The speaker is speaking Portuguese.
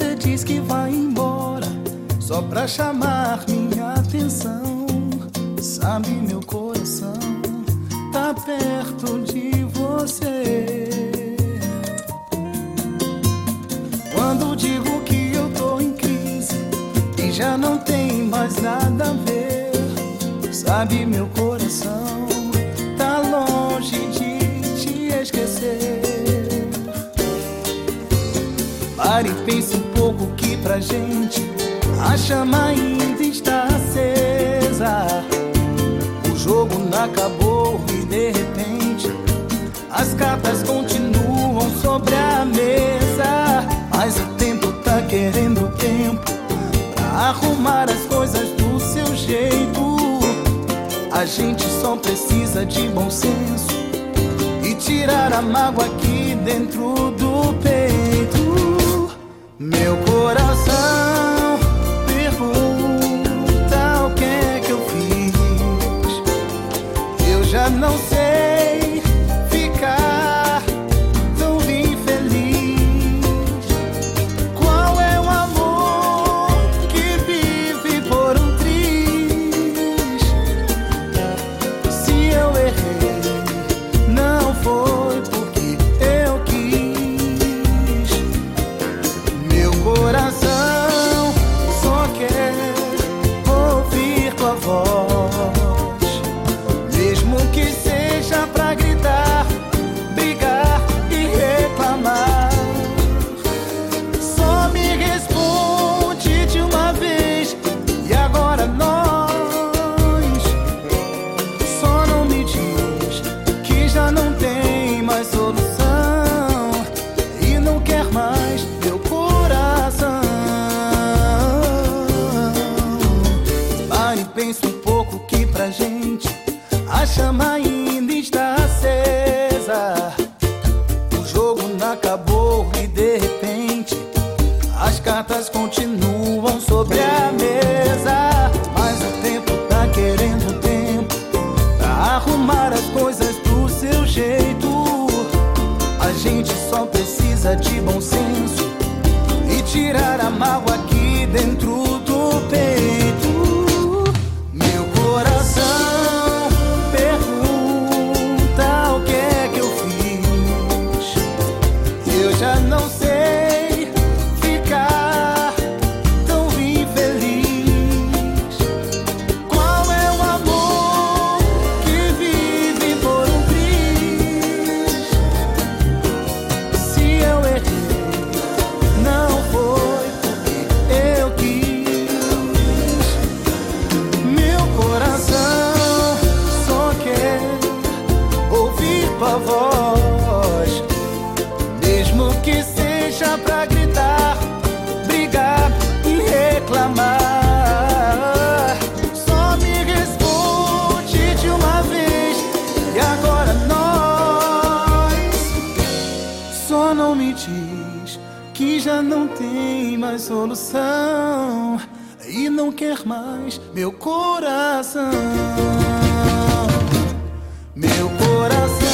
você diz que vai embora só pra chamar minha atenção. Sabe, meu coração tá perto de você. Quando digo que eu tô em crise e já não tem mais nada a ver, sabe, meu coração tá longe de te esquecer. Pare e pense pra gente a chama ainda está acesa. O jogo não acabou e de repente as cartas continuam sobre a mesa. Mas o tempo tá querendo tempo pra arrumar as coisas do seu jeito. A gente só precisa de bom senso e tirar a mágoa aqui dentro do peito. Meu coração pra gente a chama ainda está acesa. O jogo não acabou e de repente as cartas continuam sobre a mesa. Mas o tempo tá querendo tempo pra arrumar as coisas do seu jeito. A gente só precisa de bom senso e tirar a mágoa aqui dentro tua voz, mesmo que seja pra gritar, brigar e reclamar. Só me responde de uma vez e agora nós. Só não me diz que já não tem mais solução e não quer mais meu coração. Meu coração.